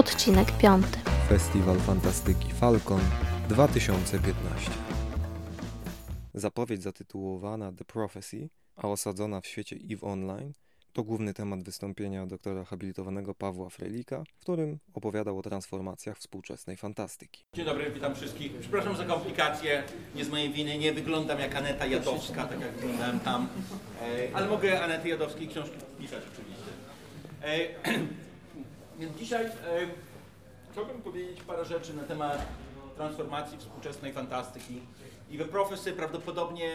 Odcinek 5. Festiwal Fantastyki Falcon 2015. Zapowiedź zatytułowana The Prophecy, a osadzona w świecie EVE Online, to główny temat wystąpienia doktora habilitowanego Pawła Frelika, w którym opowiadał o transformacjach współczesnej fantastyki. Dzień dobry, witam wszystkich. Przepraszam za komplikacje, nie z mojej winy, nie wyglądam jak Aneta Jadowska, tak jak wyglądałem tam, e, ale mogę Anety Jadowskiej książki pisać oczywiście. E, Więc dzisiaj e, chciałbym powiedzieć parę rzeczy na temat transformacji współczesnej fantastyki. I The Prophecy prawdopodobnie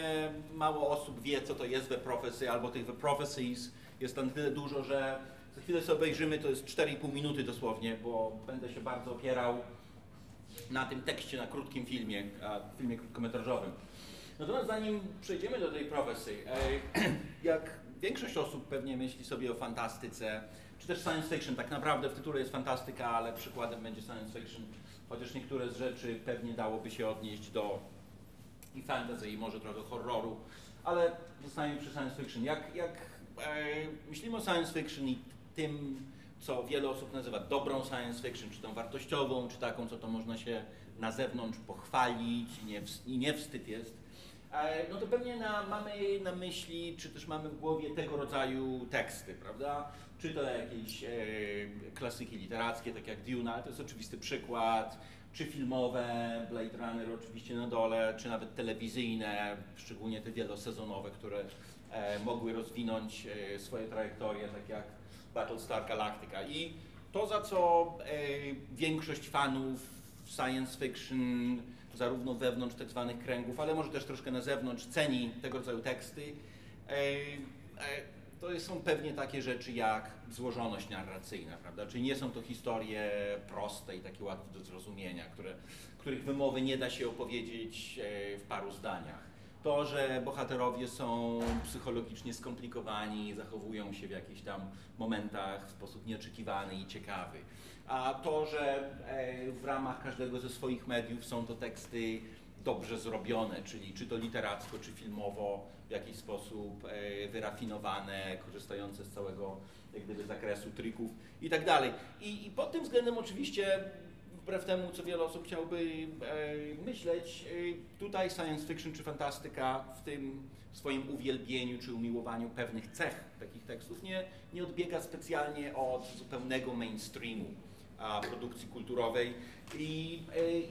mało osób wie, co to jest The Prophecy, albo tych The Prophecies jest tam tyle dużo, że za chwilę sobie obejrzymy, to jest 4,5 minuty dosłownie, bo będę się bardzo opierał na tym tekście, na krótkim filmie, filmie krótkometrażowym. Natomiast zanim przejdziemy do tej profesji, jak większość osób pewnie myśli sobie o fantastyce, czy też science fiction, tak naprawdę w tytule jest fantastyka, ale przykładem będzie science fiction, chociaż niektóre z rzeczy pewnie dałoby się odnieść do i fantasy, i może trochę horroru, ale zostaniemy przy science fiction. Jak, jak e, myślimy o science fiction i tym, co wiele osób nazywa dobrą science fiction, czy tą wartościową, czy taką, co to można się na zewnątrz pochwalić i nie, i nie wstyd jest, e, no to pewnie na, mamy na myśli, czy też mamy w głowie tego rodzaju teksty, prawda? Czy to jakieś e, klasyki literackie, tak jak Dune, ale to jest oczywisty przykład, czy filmowe, Blade Runner oczywiście na dole, czy nawet telewizyjne, szczególnie te wielosezonowe, które e, mogły rozwinąć e, swoje trajektorie, tak jak Battlestar Galactica. I to, za co e, większość fanów science fiction, zarówno wewnątrz tak zwanych kręgów, ale może też troszkę na zewnątrz, ceni tego rodzaju teksty, e, e, to są pewnie takie rzeczy jak złożoność narracyjna, prawda? Czyli nie są to historie proste i takie łatwe do zrozumienia, które, których wymowy nie da się opowiedzieć e, w paru zdaniach. To, że bohaterowie są psychologicznie skomplikowani, zachowują się w jakichś tam momentach w sposób nieoczekiwany i ciekawy. A to, że e, w ramach każdego ze swoich mediów są to teksty dobrze zrobione, czyli czy to literacko, czy filmowo, w jakiś sposób e, wyrafinowane, korzystające z całego jak gdyby zakresu trików i tak dalej. I, I pod tym względem oczywiście, wbrew temu, co wiele osób chciałby e, myśleć, e, tutaj science fiction czy fantastyka w tym swoim uwielbieniu czy umiłowaniu pewnych cech takich tekstów nie, nie odbiega specjalnie od zupełnego mainstreamu a, produkcji kulturowej I,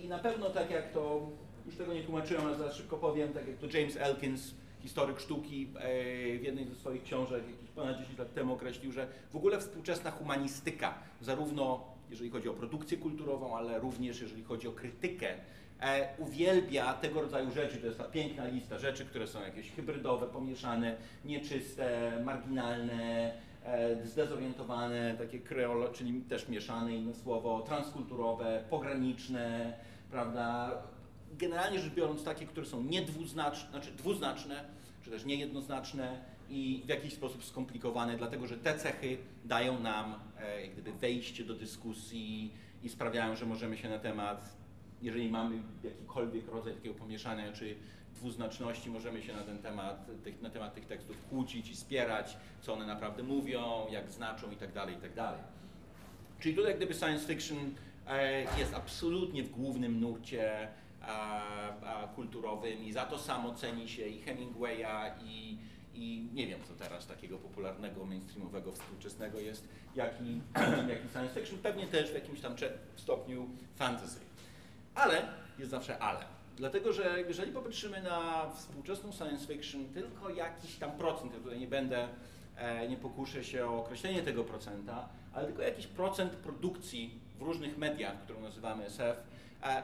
i na pewno tak jak to, już tego nie tłumaczyłem, ale zaraz szybko powiem, tak jak to James Elkins, historyk sztuki, e, w jednej ze swoich książek ponad 10 lat temu określił, że w ogóle współczesna humanistyka, zarówno jeżeli chodzi o produkcję kulturową, ale również jeżeli chodzi o krytykę, e, uwielbia tego rodzaju rzeczy. To jest ta piękna lista rzeczy, które są jakieś hybrydowe, pomieszane, nieczyste, marginalne, e, zdezorientowane, takie kreolo, czyli też mieszane inne słowo, transkulturowe, pograniczne, prawda? Generalnie rzecz biorąc takie, które są niedwuznaczne, znaczy dwuznaczne, czy też niejednoznaczne i w jakiś sposób skomplikowane, dlatego że te cechy dają nam e, jak gdyby wejście do dyskusji i sprawiają, że możemy się na temat, jeżeli mamy jakikolwiek rodzaj takiego pomieszania czy dwuznaczności, możemy się na ten temat, na temat tych tekstów kłócić i spierać, co one naprawdę mówią, jak znaczą i tak dalej, i tak. Czyli tutaj jak gdyby science fiction e, jest absolutnie w głównym nurcie a, a, kulturowym i za to samo ceni się i Hemingwaya i, i nie wiem co teraz takiego popularnego, mainstreamowego, współczesnego jest, jak i, jak science fiction, pewnie też w jakimś tam stopniu fantasy. Ale jest zawsze ale. Dlatego, że jeżeli popatrzymy na współczesną science fiction, tylko jakiś tam procent, ja tutaj nie będę, e, nie pokuszę się o określenie tego procenta, ale tylko jakiś procent produkcji w różnych mediach, którą nazywamy SF,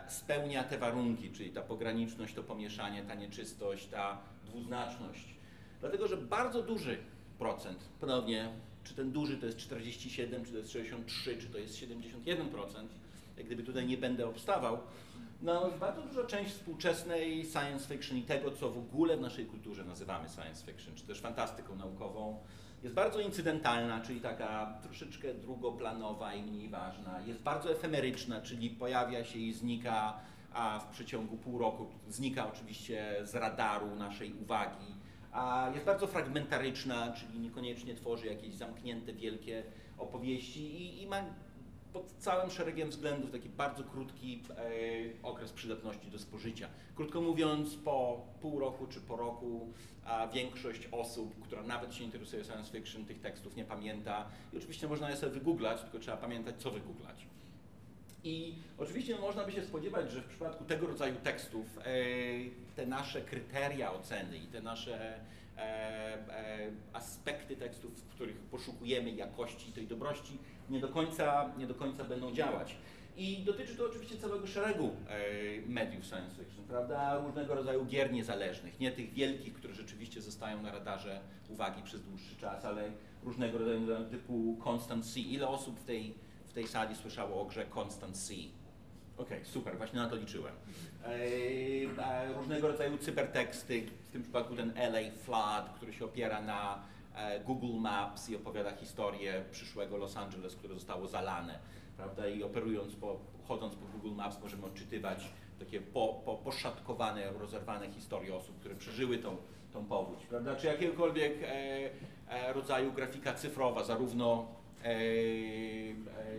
spełnia te warunki, czyli ta pograniczność, to pomieszanie, ta nieczystość, ta dwuznaczność. Dlatego, że bardzo duży procent, ponownie, czy ten duży to jest 47, czy to jest 63, czy to jest 71%, jak gdyby tutaj nie będę obstawał, no bardzo duża część współczesnej science fiction i tego, co w ogóle w naszej kulturze nazywamy science fiction, czy też fantastyką naukową, jest bardzo incydentalna, czyli taka troszeczkę drugoplanowa i mniej ważna. Jest bardzo efemeryczna, czyli pojawia się i znika, a w przeciągu pół roku znika oczywiście z radaru naszej uwagi. A jest bardzo fragmentaryczna, czyli niekoniecznie tworzy jakieś zamknięte, wielkie opowieści i, i ma pod całym szeregiem względów taki bardzo krótki e, okres przydatności do spożycia. Krótko mówiąc, po pół roku czy po roku a większość osób, która nawet się interesuje science fiction, tych tekstów nie pamięta. I oczywiście można je sobie wygooglać, tylko trzeba pamiętać, co wygooglać. I oczywiście można by się spodziewać, że w przypadku tego rodzaju tekstów e, te nasze kryteria oceny i te nasze aspekty tekstów, w których poszukujemy jakości tej dobrości, nie do końca, nie do końca będą działać. I dotyczy to oczywiście całego szeregu e, mediów science fiction, prawda? Różnego rodzaju gier niezależnych, nie tych wielkich, które rzeczywiście zostają na radarze uwagi przez dłuższy czas, ale różnego rodzaju typu Constant Sea. Ile osób w tej, w tej sali słyszało o grze Constant Sea? Okej, okay, super, właśnie na to liczyłem. E, różnego rodzaju cyberteksty, w tym przypadku ten LA Flood, który się opiera na e, Google Maps i opowiada historię przyszłego Los Angeles, które zostało zalane prawda? I operując, po, chodząc po Google Maps możemy odczytywać takie po, po, poszatkowane, rozerwane historie osób, które przeżyły tą, tą powódź, prawda? Czy jakiegokolwiek e, e, rodzaju grafika cyfrowa, zarówno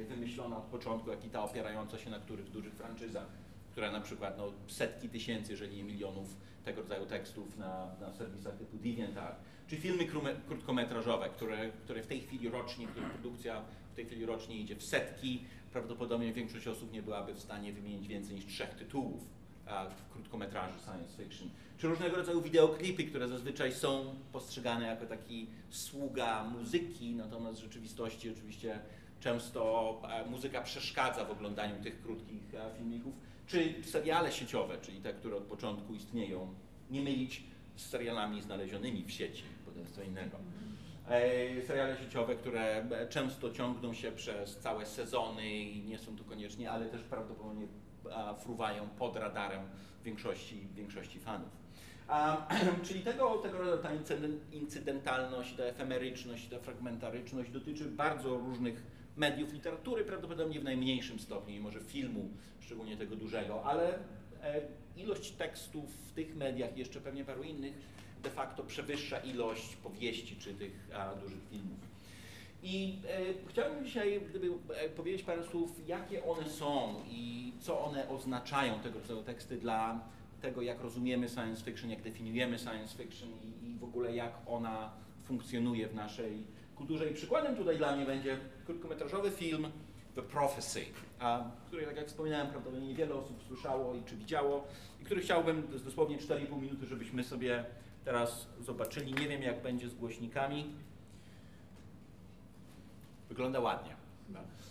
wymyślona od początku, jak i ta opierająca się na których dużych franczyzach, która na przykład no, setki tysięcy, jeżeli nie milionów tego rodzaju tekstów na, na serwisach typu DeviantArt, czy filmy krótkometrażowe, które, które w tej chwili rocznie, których produkcja w tej chwili rocznie idzie w setki. Prawdopodobnie większość osób nie byłaby w stanie wymienić więcej niż trzech tytułów w krótkometraży science fiction. Czy różnego rodzaju wideoklipy, które zazwyczaj są postrzegane jako taki sługa muzyki, natomiast w rzeczywistości oczywiście często muzyka przeszkadza w oglądaniu tych krótkich filmików, czy seriale sieciowe, czyli te, które od początku istnieją, nie mylić z serialami znalezionymi w sieci, bo to jest co innego. E, seriale sieciowe, które często ciągną się przez całe sezony i nie są tu koniecznie, ale też prawdopodobnie fruwają pod radarem większości, większości fanów. A, czyli tego, tego ta incydentalność, ta efemeryczność, ta fragmentaryczność dotyczy bardzo różnych mediów literatury, prawdopodobnie w najmniejszym stopniu, może filmu, szczególnie tego dużego, ale e, ilość tekstów w tych mediach i jeszcze pewnie paru innych de facto przewyższa ilość powieści czy tych a, dużych filmów. I e, chciałbym dzisiaj gdyby, e, powiedzieć parę słów, jakie one są i co one oznaczają, tego rodzaju teksty dla tego, jak rozumiemy science fiction, jak definiujemy science fiction i, i w ogóle jak ona funkcjonuje w naszej kulturze. I przykładem tutaj dla mnie będzie krótkometrażowy film The Prophecy, a, który, tak jak wspominałem, prawdopodobnie niewiele osób słyszało i czy widziało, i który chciałbym dosłownie 4,5 minuty, żebyśmy sobie teraz zobaczyli. Nie wiem, jak będzie z głośnikami. Wygląda ładnie.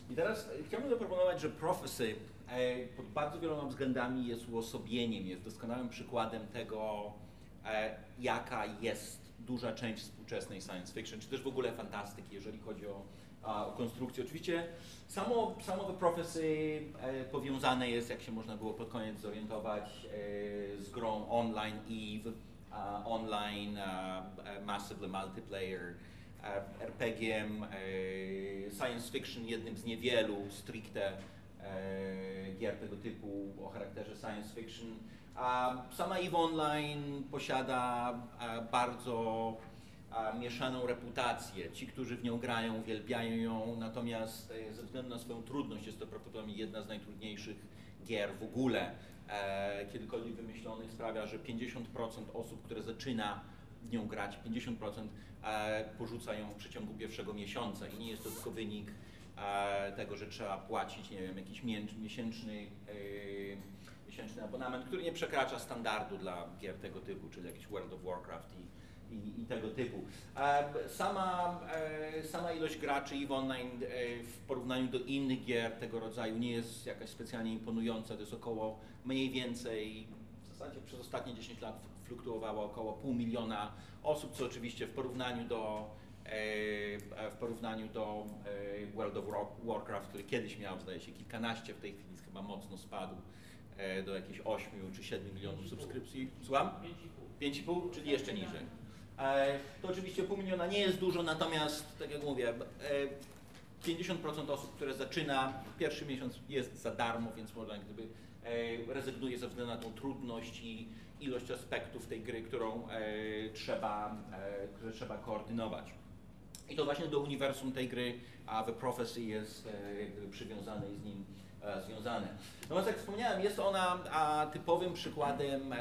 I teraz chciałbym zaproponować, że Prophecy e, pod bardzo wieloma względami jest uosobieniem, jest doskonałym przykładem tego, e, jaka jest duża część współczesnej science fiction, czy też w ogóle fantastyki, jeżeli chodzi o, o konstrukcję. Oczywiście samo, samo The Prophecy e, powiązane jest, jak się można było pod koniec zorientować, z grą online Eve, online, massively multiplayer, RPG-iem, science fiction, jednym z niewielu stricte gier tego typu o charakterze science fiction. Sama EVE Online posiada bardzo mieszaną reputację. Ci, którzy w nią grają, uwielbiają ją, natomiast e, ze względu na swoją trudność jest to prawdopodobnie jedna z najtrudniejszych gier w ogóle e, kiedykolwiek wymyślonych sprawia, że 50% osób, które zaczyna nią grać, 50% e, porzuca ją w przeciągu pierwszego miesiąca i nie jest to tylko wynik e, tego, że trzeba płacić, nie wiem, jakiś miesięczny, e, miesięczny abonament, który nie przekracza standardu dla gier tego typu, czyli jakiś World of Warcraft i i, i, tego typu. Sama, sama ilość graczy EVE Online w porównaniu do innych gier tego rodzaju nie jest jakaś specjalnie imponująca. To jest około mniej więcej, w zasadzie przez ostatnie 10 lat fluktuowało około pół miliona osób, co oczywiście w porównaniu do e, w porównaniu do World of Warcraft, który kiedyś miał, zdaje się, kilkanaście, w tej chwili chyba mocno spadł do jakichś 8 czy 7 milionów subskrypcji. Słucham? 5,5, czyli jeszcze niżej. E, to oczywiście pół miliona nie jest dużo, natomiast tak jak mówię, 50% e, osób, które zaczyna, pierwszy miesiąc jest za darmo, więc można gdyby e, rezygnuje ze względu na tą trudność i ilość aspektów tej gry, którą trzeba, które trzeba koordynować. I to właśnie do uniwersum tej gry, a The Prophecy jest e, przywiązane i z nim e, związane. Natomiast jak wspomniałem, jest ona typowym przykładem e,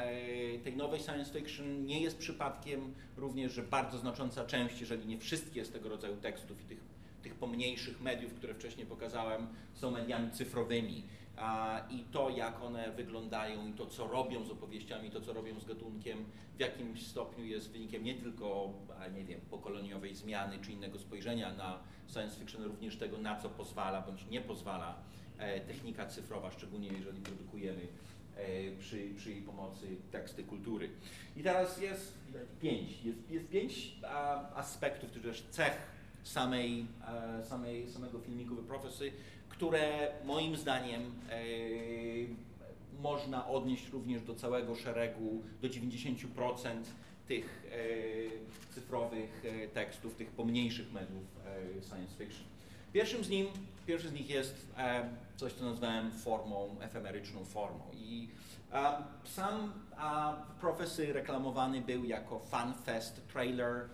tej nowej science fiction. Nie jest przypadkiem również, że bardzo znacząca część, jeżeli nie wszystkie z tego rodzaju tekstów i tych, tych pomniejszych mediów, które wcześniej pokazałem, są mediami cyfrowymi. A, I to, jak one wyglądają i to, co robią z opowieściami, to, co robią z gatunkiem, w jakimś stopniu jest wynikiem nie tylko, nie wiem, pokoleniowej zmiany czy innego spojrzenia na science fiction, również tego, na co pozwala bądź nie pozwala e, technika cyfrowa, szczególnie jeżeli produkujemy e, przy, przy jej pomocy teksty kultury. I teraz jest pięć, jest, jest pięć aspektów, czy też cech samej, e, samej, samego filmiku The Prophecy, które moim zdaniem e, można odnieść również do całego szeregu, do 90% tych e, cyfrowych e, tekstów, tych pomniejszych mediów science fiction. Pierwszym z, nim, pierwszy z nich jest coś, co nazwałem formą, efemeryczną formą. I sam a, Prophecy reklamowany był jako FanFest trailer.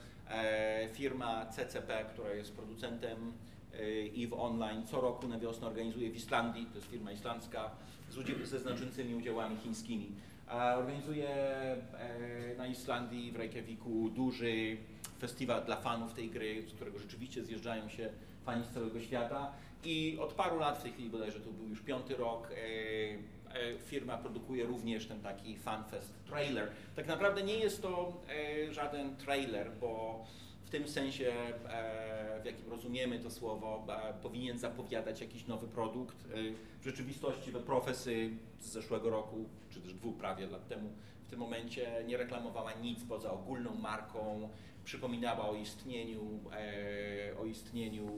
Firma CCP, która jest producentem e, EVE Online, co roku na wiosnę organizuje w Islandii, to jest firma islandzka, z udzie- ze znaczącymi udziałami chińskimi. A organizuje e, na Islandii, w Reykjaviku duży festiwal dla fanów tej gry, z którego rzeczywiście zjeżdżają się fani z całego świata. I od paru lat, w tej chwili bodajże to był już piąty rok, e, e, firma produkuje również ten taki FanFest trailer. Tak naprawdę nie jest to żaden trailer, bo w tym sensie, e, w jakim rozumiemy to słowo, e, powinien zapowiadać jakiś nowy produkt. E, W rzeczywistości we Profesy z zeszłego roku, czy też dwóch prawie lat temu, w tym momencie nie reklamowała nic poza ogólną marką, przypominała o istnieniu, o istnieniu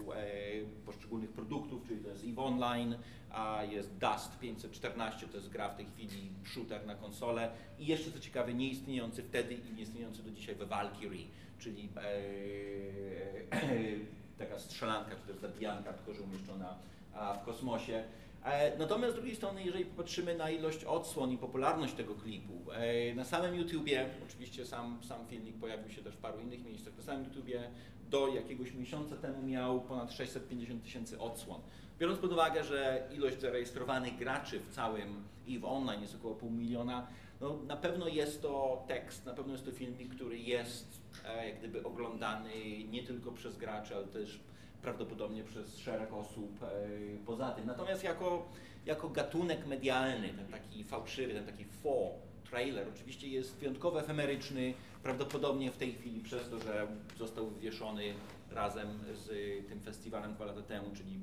poszczególnych produktów, czyli to jest EVE Online, a jest Dust 514, to jest gra w tej chwili shooter na konsolę i jeszcze co ciekawe nieistniejący wtedy i nieistniejący do dzisiaj we Valkyrie, czyli e, taka strzelanka, czy też zabijanka, tylko że umieszczona w kosmosie. E, Natomiast z drugiej strony, jeżeli popatrzymy na ilość odsłon i popularność tego klipu, e, na samym YouTubie, oczywiście sam, sam filmik pojawił się też w paru innych miejscach, na samym YouTubie do jakiegoś miesiąca temu miał ponad 650 tysięcy odsłon. Biorąc pod uwagę, że ilość zarejestrowanych graczy w całym EVE Online jest około pół miliona, no na pewno jest to tekst, na pewno jest to filmik, który jest e, jak gdyby oglądany nie tylko przez graczy, ale też prawdopodobnie przez szereg osób e, poza tym. Natomiast jako, jako gatunek medialny, ten taki fałszywy, ten taki faux trailer oczywiście jest wyjątkowo efemeryczny, prawdopodobnie w tej chwili przez to, że został wywieszony razem z tym festiwalem dwa lata temu, czyli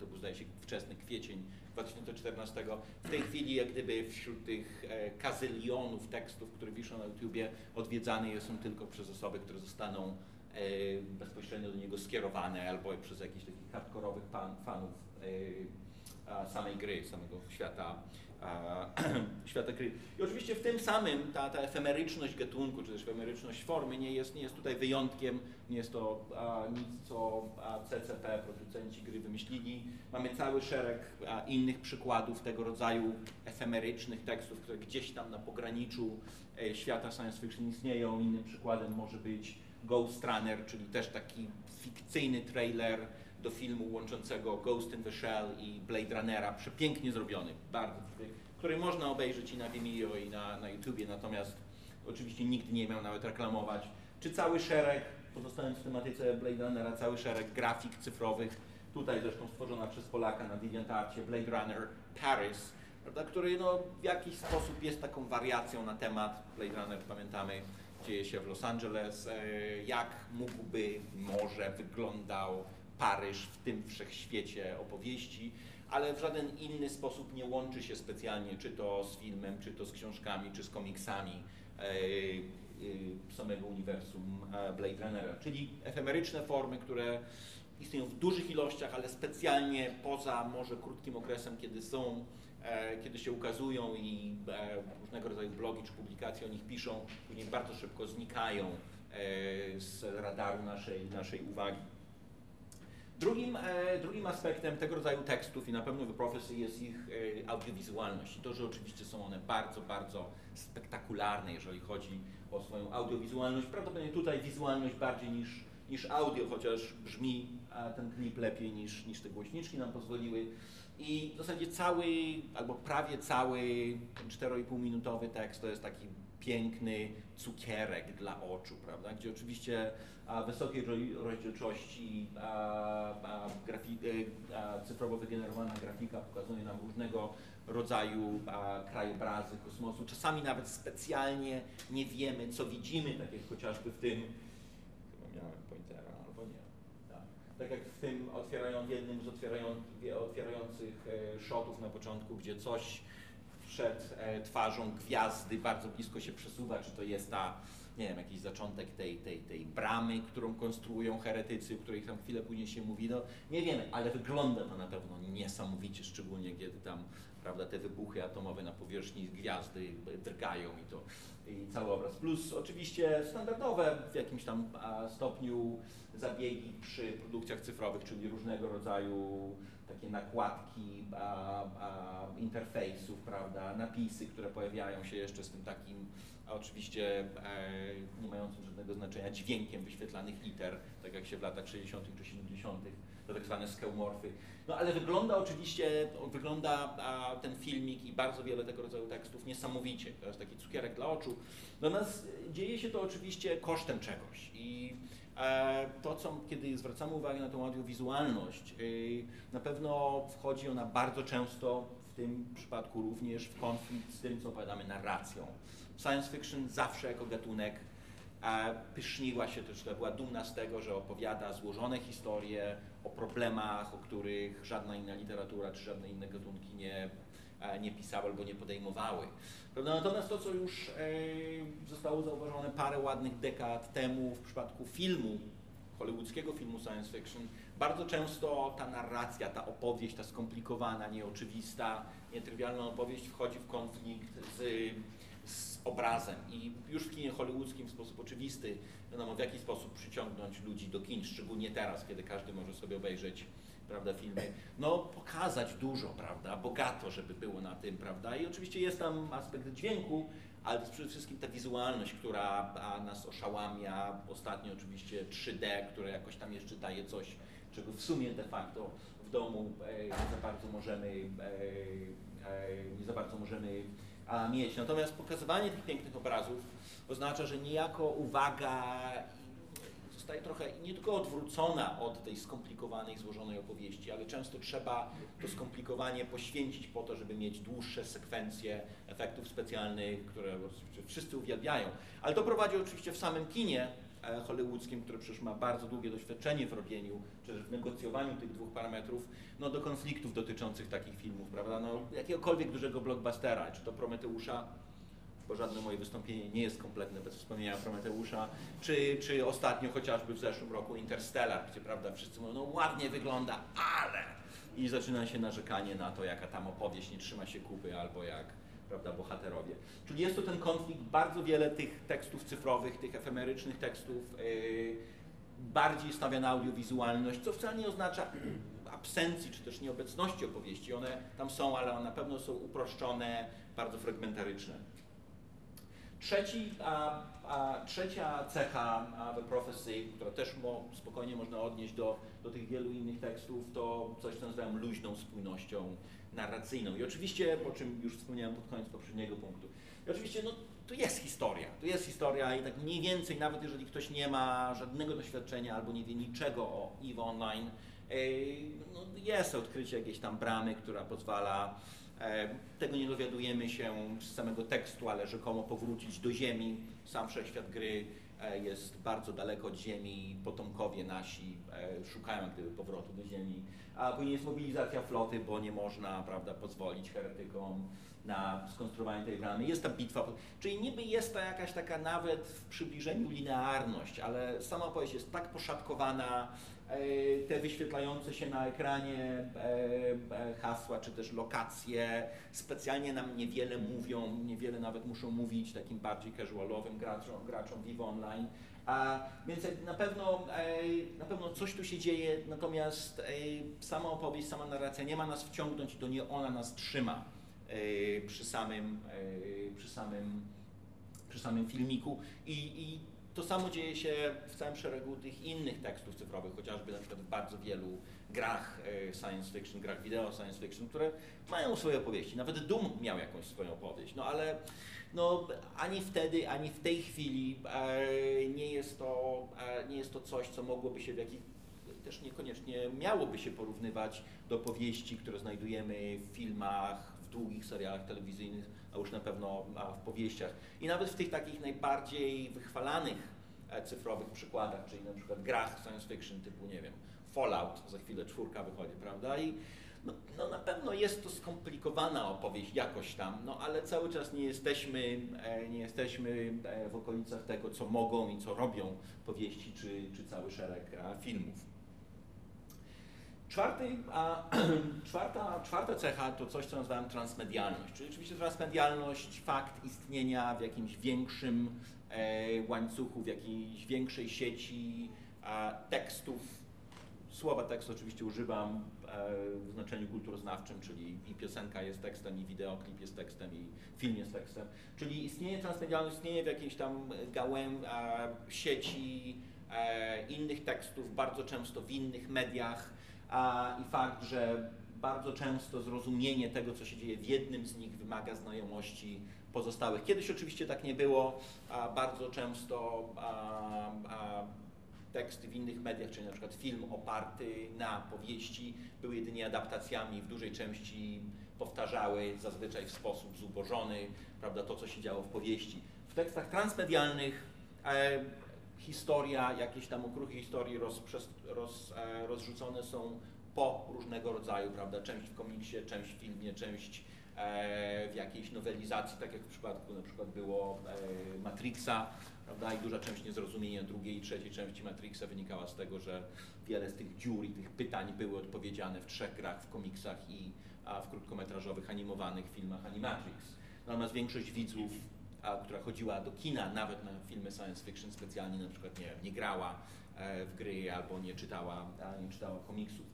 to był zdaje się wczesny kwiecień 2014. W tej chwili jak gdyby wśród tych e, kazylionów tekstów, które wiszą na YouTubie, odwiedzane są tylko przez osoby, które zostaną e, bezpośrednio do niego skierowane albo przez jakichś takich hardkorowych fanów e, samej gry, samego świata, świata gry. I oczywiście w tym samym ta, ta efemeryczność gatunku, czy też efemeryczność formy nie jest, nie jest tutaj wyjątkiem, nie jest to a, nic, co a, CCP, producenci gry wymyślili. Mamy cały szereg a, innych przykładów tego rodzaju efemerycznych tekstów, które gdzieś tam na pograniczu e, świata science fiction istnieją. Innym przykładem może być Ghost Runner, czyli też taki fikcyjny trailer do filmu łączącego Ghost in the Shell i Blade Runnera, przepięknie zrobiony, bardzo, który można obejrzeć i na Vimeo i na, na YouTubie, natomiast oczywiście nikt nie miał nawet reklamować. Czy cały szereg, pozostając w tematyce Blade Runnera, cały szereg grafik cyfrowych, tutaj zresztą stworzona przez Polaka na DeviantArcie, Blade Runner Paris, prawda, który no, w jakiś sposób jest taką wariacją na temat Blade Runner, pamiętamy, dzieje się w Los Angeles, e, jak mógłby, może wyglądał Paryż w tym wszechświecie opowieści, ale w żaden inny sposób nie łączy się specjalnie, czy to z filmem, czy to z książkami, czy z komiksami e, e, samego uniwersum e, Blade Runnera, czyli efemeryczne formy, które istnieją w dużych ilościach, ale specjalnie poza może krótkim okresem, kiedy są, kiedy się ukazują i różnego rodzaju blogi czy publikacje o nich piszą, później bardzo szybko znikają z radaru naszej, naszej uwagi. Drugim, e, drugim aspektem tego rodzaju tekstów i na pewno w Prophecy jest ich e, audiowizualność. I to, że oczywiście są one bardzo, bardzo spektakularne, jeżeli chodzi o swoją audiowizualność. Prawdopodobnie tutaj wizualność bardziej niż niż audio, chociaż brzmi ten klip lepiej niż, niż te głośniczki nam pozwoliły. I w zasadzie cały, albo prawie cały 4,5 minutowy tekst to jest taki piękny cukierek dla oczu, prawda? Gdzie oczywiście a, wysokiej rozdzielczości a, a, grafi, e, a, cyfrowo wygenerowana grafika pokazuje nam różnego rodzaju a, krajobrazy kosmosu. Czasami nawet specjalnie nie wiemy, co widzimy, tak jak chociażby w tym, chyba miałem pointera, albo nie. Tak, tak jak w tym otwierają, jednym z otwierają, otwierających e, shotów na początku, gdzie coś przed e, twarzą gwiazdy bardzo blisko się przesuwa, czy to jest ta, nie wiem, jakiś zaczątek tej, tej, tej bramy, którą konstruują heretycy, o której tam chwilę później się mówi, no nie wiemy, ale wygląda to na pewno niesamowicie, szczególnie kiedy tam, prawda, te wybuchy atomowe na powierzchni gwiazdy drgają i to i cały obraz. Plus oczywiście standardowe w jakimś tam stopniu zabiegi przy produkcjach cyfrowych, czyli różnego rodzaju takie nakładki a, a, interfejsów, prawda, napisy, które pojawiają się jeszcze z tym takim, oczywiście e, nie mającym żadnego znaczenia, dźwiękiem wyświetlanych liter, tak jak się w latach 60. czy 70. to tak zwane skeumorfy. No ale wygląda oczywiście, wygląda a, ten filmik i bardzo wiele tego rodzaju tekstów niesamowicie. To jest taki cukierek dla oczu. Natomiast dzieje się to oczywiście kosztem czegoś i to, co kiedy zwracamy uwagę na tą audiowizualność, y, na pewno wchodzi ona bardzo często, w tym przypadku również, w konflikt z tym, co opowiadamy narracją. Science fiction zawsze jako gatunek e, pyszniła się też, była dumna z tego, że opowiada złożone historie o problemach, o których żadna inna literatura czy żadne inne gatunki nie, e, nie pisały albo nie podejmowały. Natomiast to, co już e, zostało zauważone parę ładnych dekad temu w przypadku filmu, hollywoodzkiego filmu science fiction, bardzo często ta narracja, ta opowieść, ta skomplikowana, nieoczywista, nietrywialna opowieść wchodzi w konflikt z, z obrazem. I już w kinie hollywoodzkim w sposób oczywisty wiadomo w jaki sposób przyciągnąć ludzi do kin, szczególnie teraz, kiedy każdy może sobie obejrzeć prawda, filmy, no pokazać dużo, prawda, bogato, żeby było na tym, prawda, i oczywiście jest tam aspekt dźwięku, ale to jest przede wszystkim ta wizualność, która nas oszałamia, ostatnio oczywiście 3D, które jakoś tam jeszcze daje coś, czego w sumie de facto w domu e, nie za bardzo możemy, e, e, nie za bardzo możemy mieć. Natomiast pokazywanie tych pięknych obrazów oznacza, że niejako uwaga zostaje trochę nie tylko odwrócona od tej skomplikowanej, złożonej opowieści, ale często trzeba to skomplikowanie poświęcić po to, żeby mieć dłuższe sekwencje efektów specjalnych, które wszyscy uwielbiają. Ale to prowadzi oczywiście w samym kinie e, hollywoodzkim, które przecież ma bardzo długie doświadczenie w robieniu, czy w negocjowaniu tych dwóch parametrów, no do konfliktów dotyczących takich filmów, prawda? No, jakiegokolwiek dużego blockbustera, czy to Prometeusza, bo żadne moje wystąpienie nie jest kompletne bez wspomnienia Prometeusza, czy, czy ostatnio chociażby w zeszłym roku Interstellar, gdzie prawda wszyscy mówią, no ładnie wygląda, ale i zaczyna się narzekanie na to, jaka tam opowieść nie trzyma się kupy, albo jak prawda, bohaterowie. Czyli jest to ten konflikt, bardzo wiele tych tekstów cyfrowych, tych efemerycznych tekstów yy, bardziej stawia na audiowizualność, co wcale nie oznacza absencji czy też nieobecności opowieści. One tam są, ale one na pewno są uproszczone, bardzo fragmentaryczne. Trzeci, a, a, trzecia cecha The Prophecy, która też mo, spokojnie można odnieść do, do tych wielu innych tekstów, to coś, co nazywam luźną spójnością narracyjną. I oczywiście, o czym już wspomniałem pod koniec poprzedniego punktu, i oczywiście no, to jest historia, to jest historia i tak mniej więcej, nawet jeżeli ktoś nie ma żadnego doświadczenia albo nie wie niczego o EVE Online, no, jest odkrycie jakiejś tam bramy, która pozwala tego nie dowiadujemy się z samego tekstu, ale rzekomo powrócić do Ziemi. Sam wszechświat gry e, jest bardzo daleko od Ziemi, potomkowie nasi e, szukają gdyby powrotu do Ziemi, a później jest mobilizacja floty, bo nie można prawda, pozwolić heretykom na skonstruowanie tej bramy. Jest ta bitwa, czyli niby jest to jakaś taka nawet w przybliżeniu linearność, ale sama opowieść jest tak poszatkowana, E, te wyświetlające się na ekranie e, e, hasła, czy też lokacje specjalnie nam niewiele mówią, niewiele nawet muszą mówić takim bardziej casualowym graczom, graczom Vivo Online. A, więc na pewno, na pewno coś tu się dzieje, natomiast sama opowieść, sama narracja nie ma nas wciągnąć to nie ona nas trzyma przy samym, przy samym, przy samym filmiku. I, i to samo dzieje się w całym szeregu tych innych tekstów cyfrowych, chociażby na przykład w bardzo wielu grach e, science fiction, grach wideo science fiction, które mają swoje opowieści. Nawet Doom miał jakąś swoją opowieść, no ale no, ani wtedy, ani w tej chwili e, nie, jest to, e, nie jest to coś, co mogłoby się w jakiś też niekoniecznie miałoby się porównywać do powieści, które znajdujemy w filmach, długich serialach telewizyjnych, a już na pewno w powieściach. I nawet w tych takich najbardziej wychwalanych e, cyfrowych przykładach, czyli na przykład grach science fiction typu, nie wiem, Fallout, za chwilę czwórka wychodzi, prawda? I no, no, na pewno jest to skomplikowana opowieść jakoś tam, no ale cały czas nie jesteśmy, e, nie jesteśmy e, w okolicach tego, co mogą i co robią powieści czy, czy cały szereg filmów. Czwarty, a, czwarta, czwarta cecha to coś, co nazywam transmedialność. Czyli oczywiście transmedialność, fakt istnienia w jakimś większym e, łańcuchu, w jakiejś większej sieci e, tekstów. Słowa tekstu oczywiście używam e, w znaczeniu kulturoznawczym, czyli i piosenka jest tekstem, i wideoklip jest tekstem, i film jest tekstem. Czyli istnieje transmedialność, istnieje w jakiejś tam gałęzi sieci e, innych tekstów, bardzo często w innych mediach a, i fakt, że bardzo często zrozumienie tego, co się dzieje w jednym z nich wymaga znajomości pozostałych. Kiedyś oczywiście tak nie było, a bardzo często a, a teksty w innych mediach, czyli na przykład film oparty na powieści, były jedynie adaptacjami, w dużej części powtarzały zazwyczaj w sposób zubożony, prawda, to co się działo w powieści. W tekstach transmedialnych e, historia, jakieś tam okruchy historii roz, roz, e, rozrzucone są po różnego rodzaju, prawda, część w komiksie, część w filmie, część e, w jakiejś nowelizacji, tak jak w przypadku na przykład było e, Matrixa, prawda, i duża część niezrozumienia drugiej i trzeciej części Matrixa wynikała z tego, że wiele z tych dziur i tych pytań były odpowiedziane w trzech grach, w komiksach i w krótkometrażowych, animowanych filmach Animatrix. Natomiast większość widzów a, która chodziła do kina, nawet na filmy science fiction specjalnie, na przykład nie, nie grała e, w gry albo nie czytała, nie czytała komiksów.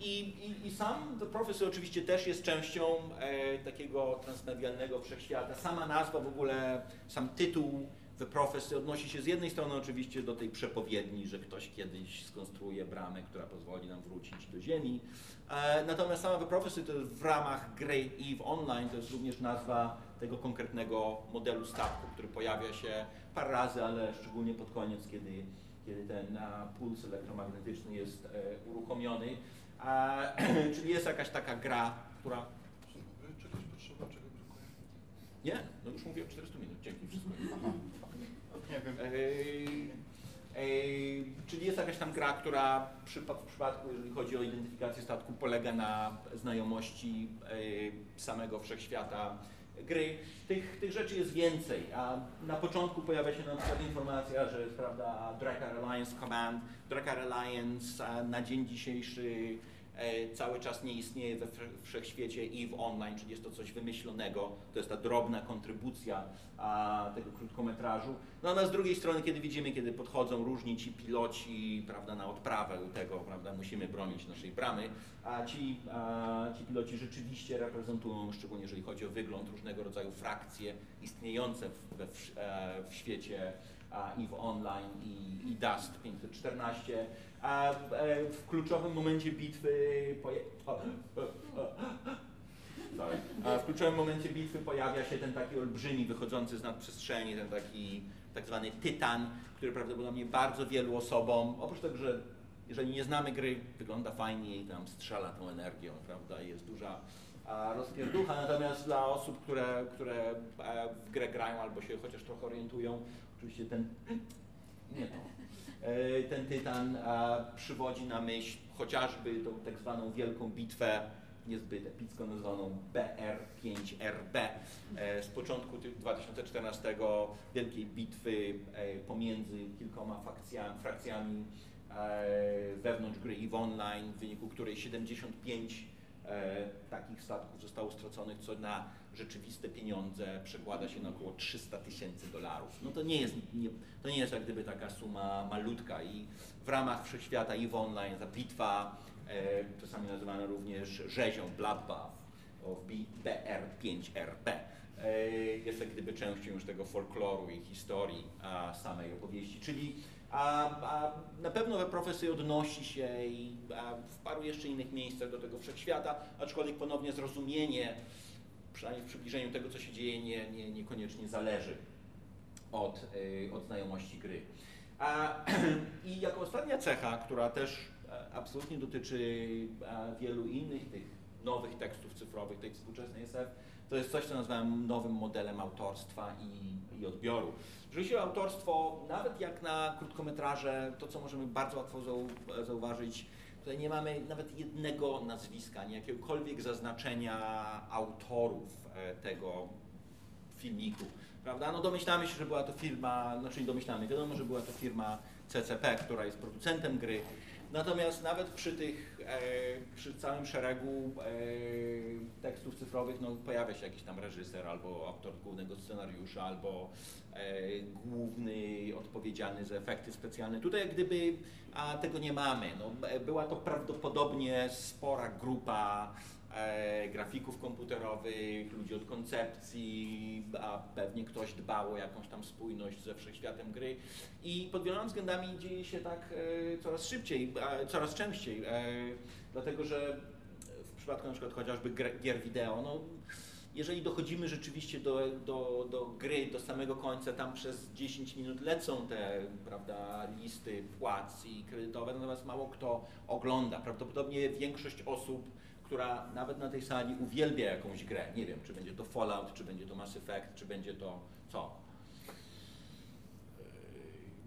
I, i, I, sam The Prophecy oczywiście też jest częścią e, takiego transmedialnego wszechświata. Sama nazwa w ogóle, sam tytuł The Prophecy odnosi się z jednej strony oczywiście do tej przepowiedni, że ktoś kiedyś skonstruuje bramę, która pozwoli nam wrócić do Ziemi. E, natomiast sama The Prophecy to jest w ramach gry EVE Online, to jest również nazwa tego konkretnego modelu statku, który pojawia się parę razy, ale szczególnie pod koniec, kiedy, kiedy ten puls elektromagnetyczny jest e, uruchomiony. czyli jest jakaś taka gra, która... Czegoś potrzeba, czego brakuje? Nie, no już mówię o 400 minut, dzięki wszystko. Nie wiem. czyli jest jakaś tam gra, która w przypadku, jeżeli chodzi o identyfikację statku, polega na znajomości samego wszechświata gry. Tych, tych rzeczy jest więcej, a na początku pojawia się na przykład informacja, że jest prawda Drakkar Alliance Command. Drakkar Alliance na dzień dzisiejszy E, cały czas nie istnieje we wszechświecie EVE Online, czyli jest to coś wymyślonego, to jest ta drobna kontrybucja a, tego krótkometrażu. No a z drugiej strony, kiedy widzimy, kiedy podchodzą różni ci piloci prawda, na odprawę tego, prawda, musimy bronić naszej bramy, a ci, a, ci piloci rzeczywiście reprezentują, szczególnie jeżeli chodzi o wygląd, różnego rodzaju frakcje istniejące w, we, w, e, w świecie EVE Online i, i Dust 514, a e, w kluczowym momencie bitwy w kluczowym momencie bitwy pojawia się ten taki olbrzymi wychodzący z nadprzestrzeni, ten taki tak zwany tytan, który prawdopodobnie bardzo wielu osobom, oprócz tego, że jeżeli nie znamy gry, wygląda fajnie i tam strzela tą energią, prawda, jest duża rozpierducha, natomiast dla osób, które, które e, w grę grają albo się chociaż trochę orientują, oczywiście ten, nie to, e, ten tytan przywodzi na myśl chociażby tą tak zwaną wielką bitwę, niezbyt epicko nazwaną BR5RB e, z początku 2014 wielkiej bitwy pomiędzy kilkoma frakcjami wewnątrz gry EVE Online, w wyniku której 75 E, takich statków zostało straconych, co na rzeczywiste pieniądze przekłada się na około 300 tysięcy dolarów. No to nie, jest, nie, to nie jest jak gdyby taka suma malutka i w ramach wszechświata i w online ta bitwa, e, czasami nazywana również rzezią Bloodbath of BR5RB, e, jest jak gdyby częścią już tego folkloru i historii a, samej opowieści. Czyli a, a na pewno we profesji odnosi się i w paru jeszcze innych miejscach do tego wszechświata, aczkolwiek ponownie zrozumienie, przynajmniej w przybliżeniu tego, co się dzieje, nie, nie, niekoniecznie zależy od, y, od znajomości gry. A, I jako ostatnia cecha, która też e, absolutnie dotyczy e, wielu innych tych nowych tekstów cyfrowych, tej współczesnej SF, to jest coś, co nazywam nowym modelem autorstwa i, i odbioru. Rzeczywiście autorstwo, nawet jak na krótkometraże, to co możemy bardzo łatwo zau- zauważyć, tutaj nie mamy nawet jednego nazwiska, nie jakiegokolwiek zaznaczenia autorów e, tego filmiku, prawda? No domyślamy się, że była to firma, znaczy domyślamy, wiadomo, że była to firma CCP, która jest producentem gry. Natomiast nawet przy tych, przy całym szeregu e, tekstów cyfrowych, no pojawia się jakiś tam reżyser, albo autor głównego scenariusza, albo e, główny odpowiedzialny za efekty specjalne. Tutaj jak gdyby a, tego nie mamy. No, e, była to prawdopodobnie spora grupa e, grafików komputerowych, ludzi od koncepcji, a pewnie ktoś dbał o jakąś tam spójność ze wszechświatem gry i pod wieloma względami dzieje się tak e, coraz szybciej, e, coraz częściej, e, dlatego że w przypadku na przykład chociażby gier wideo, no, jeżeli dochodzimy rzeczywiście do, do, do gry, do samego końca, tam przez 10 minut lecą te prawda, listy płac i kredytowe, natomiast mało kto ogląda. Prawdopodobnie większość osób, która nawet na tej sali uwielbia jakąś grę, nie wiem, czy będzie to Fallout, czy będzie to Mass Effect, czy będzie to co?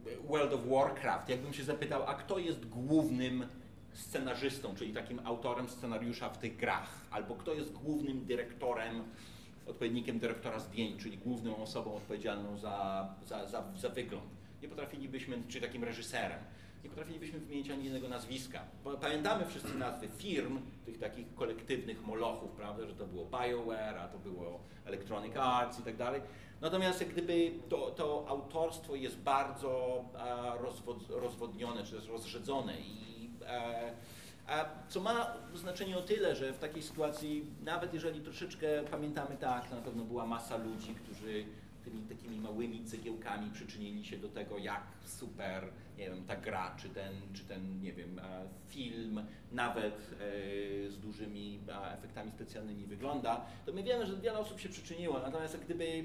Yy, World of Warcraft. Jakbym się zapytał, a kto jest głównym scenarzystą, czyli takim autorem scenariusza w tych grach, albo kto jest głównym dyrektorem, odpowiednikiem dyrektora zdjęć, czyli główną osobą odpowiedzialną za, za, za, za wygląd. Nie potrafilibyśmy, czy takim reżyserem, nie potrafilibyśmy wymienić ani jednego nazwiska. Pamiętamy wszyscy nazwy firm, tych takich kolektywnych molochów, prawda, że to było BioWare, a to było Electronic Arts i tak dalej. Natomiast jak gdyby to, to autorstwo jest bardzo e, rozwod, rozwodnione, czy rozrzedzone i e, a co ma znaczenie o tyle, że w takiej sytuacji, nawet jeżeli troszeczkę pamiętamy tak, to na pewno była masa ludzi, którzy tymi takimi małymi cegiełkami przyczynili się do tego, jak super, nie wiem, ta gra, czy ten, czy ten nie wiem, e, film, nawet e, z dużymi e, efektami specjalnymi wygląda, to my wiemy, że wiele osób się przyczyniło, natomiast gdyby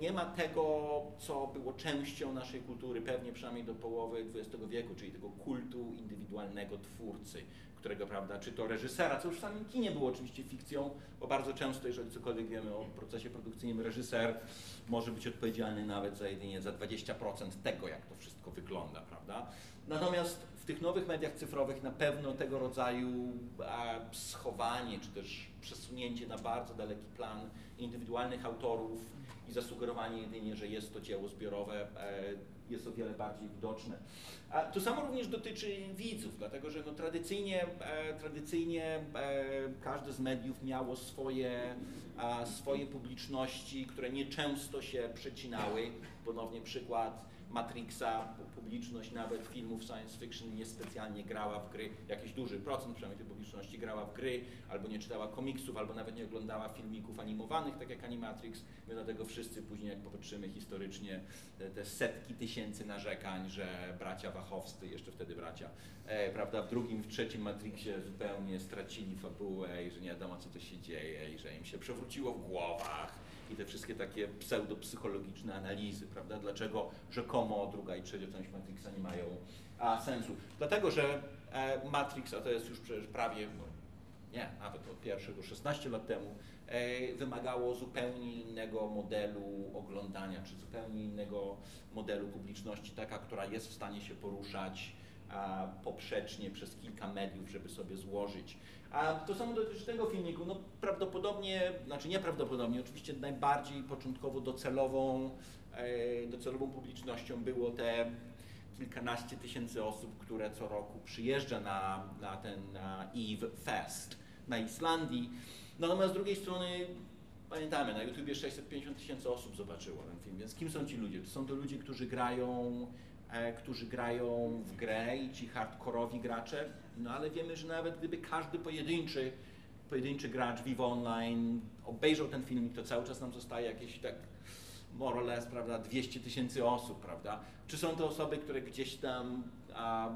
nie ma tego, co było częścią naszej kultury, pewnie przynajmniej do połowy XX wieku, czyli tego kultu indywidualnego twórcy, którego, prawda, czy to reżysera, co już w samym kinie było oczywiście fikcją, bo bardzo często, jeżeli cokolwiek wiemy o procesie produkcyjnym, reżyser może być odpowiedzialny nawet za jedynie za 20% tego, jak to wszystko wygląda, prawda? Natomiast w tych nowych mediach cyfrowych na pewno tego rodzaju e, schowanie, czy też przesunięcie na bardzo daleki plan indywidualnych autorów i zasugerowanie jedynie, że jest to dzieło zbiorowe, e, jest o wiele bardziej widoczne. To samo również dotyczy widzów, dlatego że no, tradycyjnie, e, tradycyjnie e, każde z mediów miało swoje, swoje publiczności, które nieczęsto się przecinały. Ponownie przykład Matrixa, publiczność nawet filmów science fiction niespecjalnie grała w gry, jakiś duży procent przynajmniej tej publiczności grała w gry, albo nie czytała komiksów, albo nawet nie oglądała filmików animowanych, tak jak Animatrix. My do tego wszyscy później, jak popatrzymy historycznie, te setki tysięcy narzekań, że bracia Wachowscy, jeszcze wtedy bracia, e, prawda, w drugim, w trzecim Matrixie zupełnie stracili fabułę i że nie wiadomo, co to się dzieje i że im się przewróciło w głowach i te wszystkie takie pseudopsychologiczne analizy, prawda? Dlaczego rzekomo druga i trzecia część Matrixa nie mają a, sensu? Dlatego, że e, Matrix, a to jest już przecież prawie, no, nie, nawet od pierwszego 16 lat temu, e, wymagało zupełnie innego modelu oglądania, czy zupełnie innego modelu publiczności, taka, która jest w stanie się poruszać poprzecznie przez kilka mediów, żeby sobie złożyć. A to samo dotyczy tego filmiku. No prawdopodobnie, znaczy nieprawdopodobnie, oczywiście najbardziej początkowo docelową, e, docelową publicznością było te kilkanaście tysięcy osób, które co roku przyjeżdża na, na ten na Eve Fest na Islandii. Natomiast z drugiej strony pamiętamy, na YouTubie 650 tysięcy osób zobaczyło ten film, więc kim są ci ludzie? To są to ludzie, którzy grają którzy grają w grę i ci hardkorowi gracze, no ale wiemy, że nawet gdyby każdy pojedynczy, pojedynczy gracz Vivo Online obejrzał ten filmik, to cały czas nam zostaje jakieś tak more or less, prawda, 200 tysięcy osób, prawda? Czy są to osoby, które gdzieś tam a,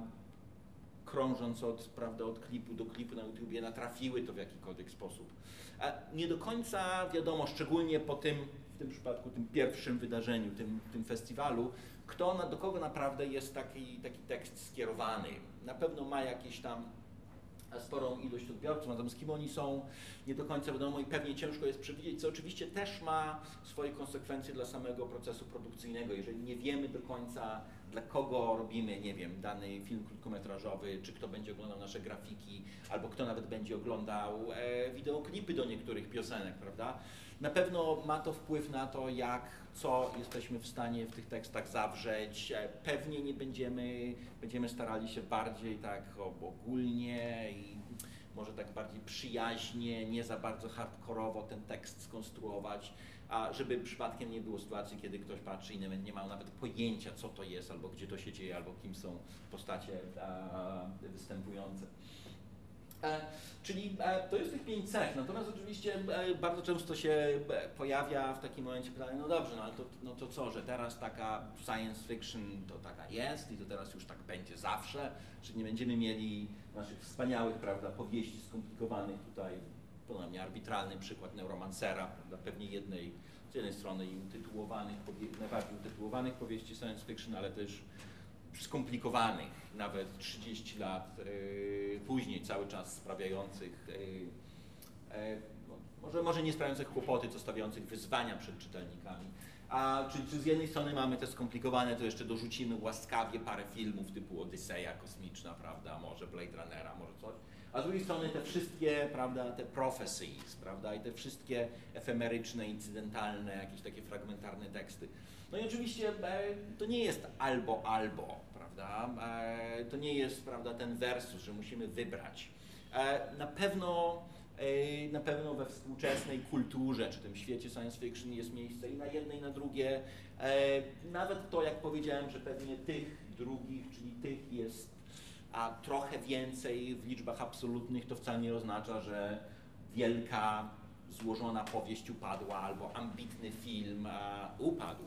krążąc od, prawda, od klipu do klipu na YouTubie natrafiły to w jakikolwiek sposób? A nie do końca wiadomo, szczególnie po tym, w tym przypadku, tym pierwszym wydarzeniu, tym, tym festiwalu, kto, do kogo naprawdę jest taki, taki tekst skierowany. Na pewno ma jakieś tam sporą ilość odbiorców, natomiast kim oni są, nie do końca wiadomo i pewnie ciężko jest przewidzieć, co oczywiście też ma swoje konsekwencje dla samego procesu produkcyjnego. Jeżeli nie wiemy do końca, dla kogo robimy, nie wiem, dany film krótkometrażowy, czy kto będzie oglądał nasze grafiki, albo kto nawet będzie oglądał e, wideoklipy do niektórych piosenek, prawda? Na pewno ma to wpływ na to, jak, co jesteśmy w stanie w tych tekstach zawrzeć. E, Pewnie nie będziemy, będziemy starali się bardziej tak ogólnie i może tak bardziej przyjaźnie, nie za bardzo hardkorowo ten tekst skonstruować, a żeby przypadkiem nie było sytuacji, kiedy ktoś patrzy i nie, nie ma nawet pojęcia, co to jest, albo gdzie to się dzieje, albo kim są postacie e, występujące. E, czyli e, to jest tych pięć cech, natomiast oczywiście e, bardzo często się pojawia w takim momencie pytanie, no dobrze, no ale to, no to co, że teraz taka science fiction to taka jest i to teraz już tak będzie zawsze, że nie będziemy mieli naszych wspaniałych, prawda, powieści skomplikowanych tutaj, podam mnie arbitralny przykład Neuromancera, prawda, pewnie jednej, z jednej strony i utytułowanych, najbardziej utytułowanych powieści science fiction, ale też skomplikowanych, nawet 30 lat y, później, cały czas sprawiających, y, y, no, może, może nie sprawiających kłopoty, co stawiających wyzwania przed czytelnikami. A czy z jednej strony mamy te skomplikowane, to jeszcze dorzucimy łaskawie parę filmów typu Odyseja kosmiczna, prawda, może Blade Runnera, może coś. A z drugiej strony te wszystkie, prawda, te prophecies, prawda, i te wszystkie efemeryczne, incydentalne, jakieś takie fragmentarne teksty. No i oczywiście e, to nie jest albo, albo, prawda? E, to nie jest, prawda, ten wersus, że musimy wybrać. E, na pewno, na pewno we współczesnej kulturze, czy tym świecie science fiction jest miejsce i na jedne, i na drugie. Nawet to, jak powiedziałem, że pewnie tych drugich, czyli tych jest a trochę więcej w liczbach absolutnych, to wcale nie oznacza, że wielka, złożona powieść upadła albo ambitny film upadł.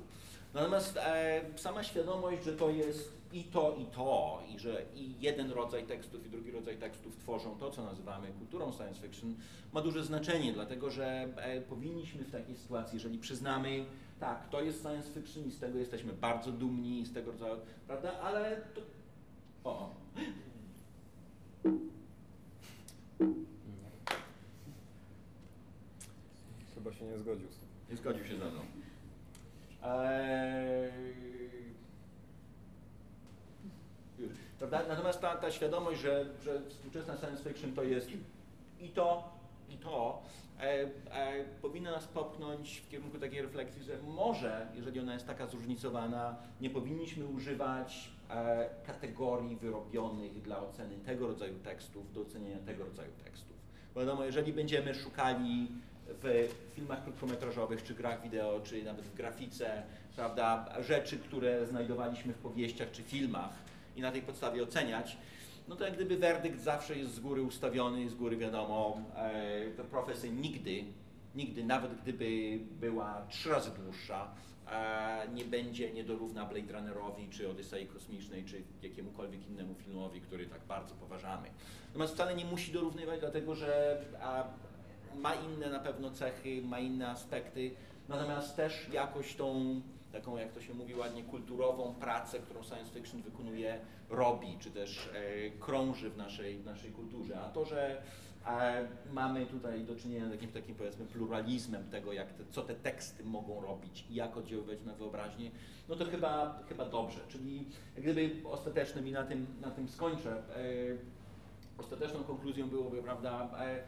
Natomiast e, sama świadomość, że to jest i to, i to, i że i jeden rodzaj tekstów, i drugi rodzaj tekstów tworzą to, co nazywamy kulturą science fiction, ma duże znaczenie, dlatego że e, powinniśmy w takiej sytuacji, jeżeli przyznamy, tak, to jest science fiction i z tego jesteśmy bardzo dumni, z tego rodzaju, prawda, ale to, o, Chyba się nie zgodził z tym. Nie zgodził się ze mną. Eee... Już. Prawda? Natomiast ta, ta świadomość, że, że współczesna science fiction to jest i to, i to, e, e, powinna nas popchnąć w kierunku takiej refleksji, że może, jeżeli ona jest taka zróżnicowana, nie powinniśmy używać e, kategorii wyrobionych dla oceny tego rodzaju tekstów do oceniania tego rodzaju tekstów. Wiadomo, jeżeli będziemy szukali w filmach krótkometrażowych, czy grach wideo, czy nawet w grafice, prawda, rzeczy, które znajdowaliśmy w powieściach czy filmach i na tej podstawie oceniać, no to jak gdyby werdykt zawsze jest z góry ustawiony, z góry wiadomo, e, to profesja nigdy, nigdy, nawet gdyby była trzy razy dłuższa, e, nie będzie, nie dorówna Blade Runnerowi, czy Odysei Kosmicznej, czy jakiemukolwiek innemu filmowi, który tak bardzo poważamy. Natomiast wcale nie musi dorównywać, dlatego że ma inne na pewno cechy, ma inne aspekty, natomiast też jakoś tą taką, jak to się mówi ładnie, kulturową pracę, którą science fiction wykonuje, robi, czy też e, krąży w naszej, w naszej kulturze. A to, że e, mamy tutaj do czynienia z jakimś takim powiedzmy pluralizmem tego, jak te, co te teksty mogą robić i jak oddziaływać na wyobraźnię, no to chyba, chyba dobrze. Czyli gdyby ostatecznym i na tym, na tym skończę. E, ostateczną konkluzją byłoby, prawda, e,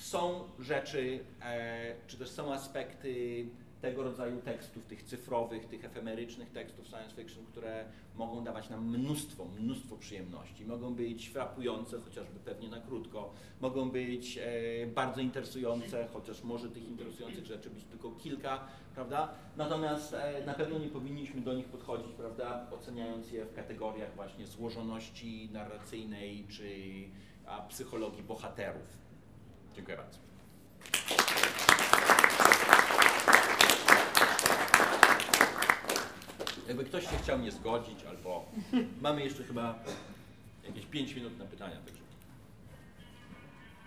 są rzeczy, e, czy też są aspekty tego rodzaju tekstów, tych cyfrowych, tych efemerycznych tekstów science fiction, które mogą dawać nam mnóstwo, mnóstwo przyjemności. Mogą być frapujące, chociażby pewnie na krótko, mogą być e, bardzo interesujące, chociaż może tych interesujących rzeczy być tylko kilka, prawda? Natomiast e, na pewno nie powinniśmy do nich podchodzić, prawda, oceniając je w kategoriach właśnie złożoności narracyjnej czy psychologii bohaterów. Dziękuję bardzo. Jakby ktoś się chciał nie zgodzić, albo mamy jeszcze chyba jakieś 5 minut na pytania. Także.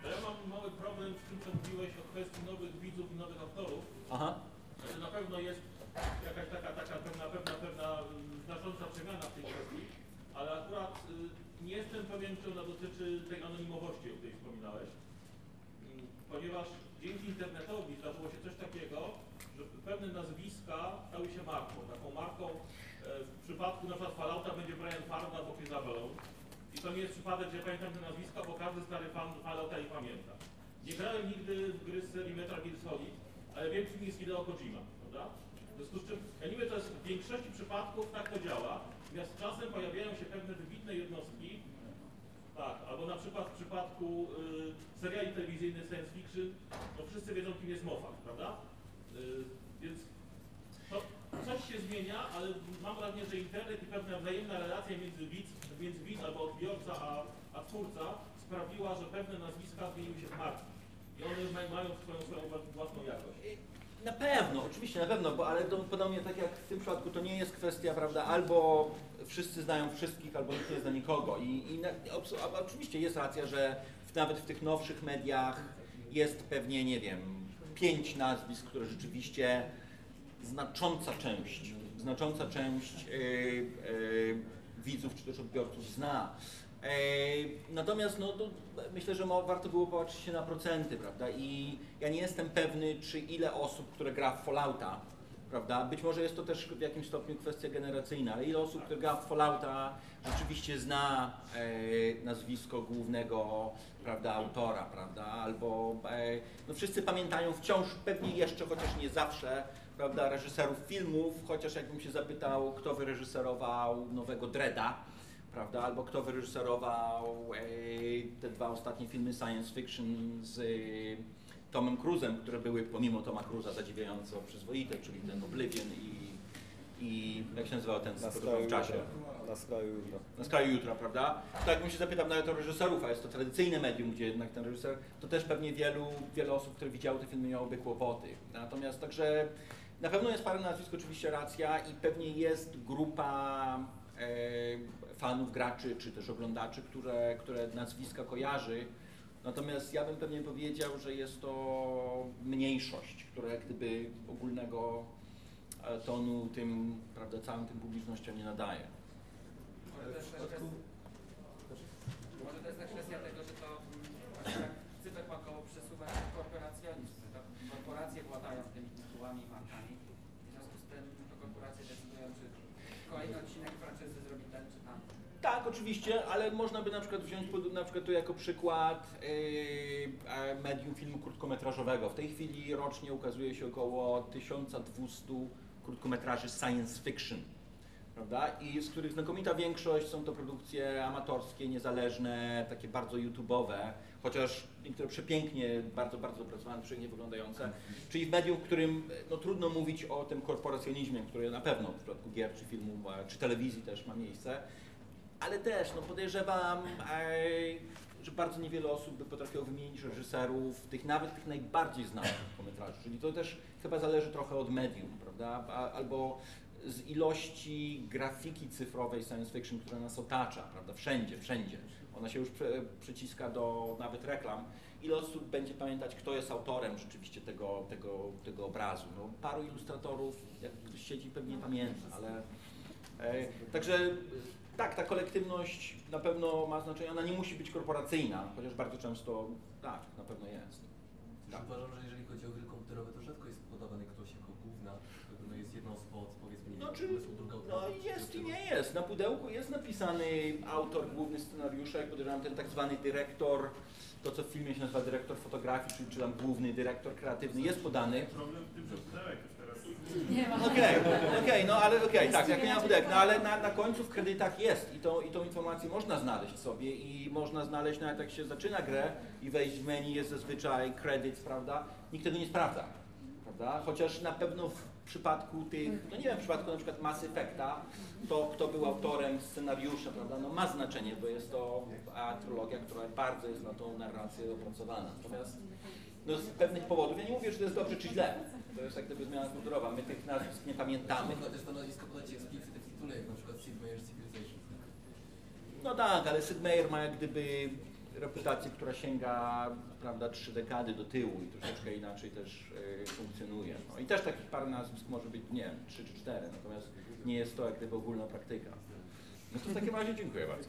Ja mam mały problem z tym, co mówiłeś o kwestii nowych widzów i nowych autorów, Aha. Znaczy na pewno jest jakaś taka, taka pewna, pewna, pewna znacząca przemiana w tej kwestii, ale akurat y, nie jestem pewien, czy ona dotyczy tej anonimowości, o której wspominałeś. Ponieważ dzięki internetowi zdarzyło się coś takiego, że pewne nazwiska stały się marką. Taką marką e, w przypadku na przykład Fallouta będzie Brian Farm albo Chris Avellone. I to nie jest przypadek, że pamiętam te nazwiska, bo każdy stary fan Fallouta je pamięta. Nie grałem nigdy w gry z serii Metal Gear Solid, ale wiem, czym jest Hideo Kojima, prawda? W związku z czym, anime to jest w większości przypadków tak to działa, natomiast czasem pojawiają się pewne wybitne jednostki, tak, albo na przykład w przypadku y, seriali telewizyjnych science fiction, no wszyscy wiedzą, kim jest Moffat, prawda? Y, więc to coś się zmienia, ale mam wrażenie, że internet i pewna wzajemna relacja między widz, między widz albo odbiorca a, a twórca sprawiła, że pewne nazwiska zmieniły się w marki. I one ma- mają swoją, swoją własną jakość. Na pewno, oczywiście na pewno, bo ale to podobnie tak jak w tym przypadku to nie jest kwestia, prawda, albo wszyscy znają wszystkich, albo nikt nie zna nikogo. I, i na, oczywiście jest racja, że w, nawet w tych nowszych mediach jest pewnie, nie wiem, pięć nazwisk, które rzeczywiście znacząca część, znacząca część yy, yy, widzów czy też odbiorców zna. Natomiast no, myślę, że warto było popatrzeć się na procenty, prawda? I ja nie jestem pewny, czy ile osób, które gra w Fallouta, prawda? Być może jest to też w jakimś stopniu kwestia generacyjna, ale ile osób, które gra w Fallouta rzeczywiście zna e, nazwisko głównego, prawda, autora, prawda? Albo e, no wszyscy pamiętają wciąż, pewnie jeszcze, chociaż nie zawsze, prawda, reżyserów filmów, chociaż jakbym się zapytał, kto wyreżyserował nowego Dreda, prawda? Albo kto wyreżyserował te dwa ostatnie filmy science fiction z e, Tomem Cruzem, które były pomimo Toma Cruza zadziwiająco przyzwoite, czyli ten Oblivion i, i jak się nazywał ten skraju w czasie? jutra. Na skraju jutra. Na skraju jutra, prawda? To jakbym się zapytał nawet o reżyserów, a jest to tradycyjne medium, gdzie jednak ten reżyser, to też pewnie wielu, wiele osób, które widziały te filmy miałoby kłopoty. Natomiast także na pewno jest parę nazwisk, oczywiście racja i pewnie jest grupa e, fanów, graczy czy też oglądaczy, które, które nazwiska kojarzy. Natomiast ja bym pewnie powiedział, że jest to mniejszość, która jak gdyby ogólnego e, tonu tym, prawda, całym tym publicznościom nie nadaje. Może to jest kwestia, może to jest też kwestia tego, że to tak cyberpunkowo przesuwa się korporacjonizm. że To korporacje władają tymi tytułami i markami. W związku z tym to korporacje decydują, czy kolejny odcinek franczyzy zrobi ten czy tam. Tak, oczywiście, ale można by na przykład wziąć pod, na przykład tu jako przykład yy, e, medium filmu krótkometrażowego. W tej chwili rocznie ukazuje się około 1200 krótkometraży science fiction, prawda? I z których znakomita większość są to produkcje amatorskie, niezależne, takie bardzo YouTube'owe, chociaż niektóre przepięknie, bardzo, bardzo opracowane, przepięknie wyglądające. Czyli w medium, w którym no, trudno mówić o tym korporacjonizmie, który na pewno w przypadku gier czy filmu, e, czy telewizji też ma miejsce. Ale też, no podejrzewam, że bardzo niewiele osób by potrafiło wymienić reżyserów, tych nawet tych najbardziej znanych komentarzy. Czyli to też chyba zależy trochę od medium, prawda? Albo z ilości grafiki cyfrowej science fiction, która nas otacza, prawda? Wszędzie, wszędzie. Ona się już przyciska do nawet reklam. Ile osób będzie pamiętać, kto jest autorem rzeczywiście tego, tego, tego obrazu? No, paru ilustratorów, jak ktoś siedzi, pewnie pamięta, ale E, Także tak, ta kolektywność na pewno ma znaczenie. Ona nie musi być korporacyjna, chociaż bardzo często tak, na pewno jest. Też uważam, że jeżeli chodzi o gry komputerowe, to rzadko jest podawany ktoś jako główna, no jest jedna osoba od powiedzmy nie No, czy, druga no jest i nie jest. Na pudełku jest napisany autor główny scenariusza, jak podejrzewam ten tak zwany dyrektor, to co w filmie się nazywa dyrektor fotografii, czy, czy tam główny dyrektor kreatywny, jest podany. Problem w tym, że pudełek już teraz Nie ma. Okej, no ale okej, tak, jak nie ma no ale na, na końcu w kredytach jest i, to, i tą informację można znaleźć sobie i można znaleźć nawet jak się zaczyna grę i wejść w menu jest zazwyczaj kredyt, prawda? Nikt tego nie sprawdza, prawda? Chociaż na pewno w przypadku tych, no nie wiem, w przypadku na przykład Mass Effecta, to kto był autorem scenariusza, prawda, no ma znaczenie, bo jest to a, trylogia, która bardzo jest na tą narrację opracowana. Natomiast No z pewnych powodów. Ja nie mówię, że to jest dobrze czy źle. To jest jak gdyby zmiana kulturowa. My tych nazwisk nie pamiętamy. Można też to nazwisko podać w tytule, jak na przykład Sid Meier's Civilization. No tak, ale Sid Meier ma jak gdyby reputację, która sięga prawda, trzy dekady do tyłu i troszeczkę inaczej też e, funkcjonuje. No i też takich parę nazwisk może być, nie wiem, trzy czy cztery, natomiast nie jest to jak gdyby ogólna praktyka. No to w takim razie dziękuję bardzo.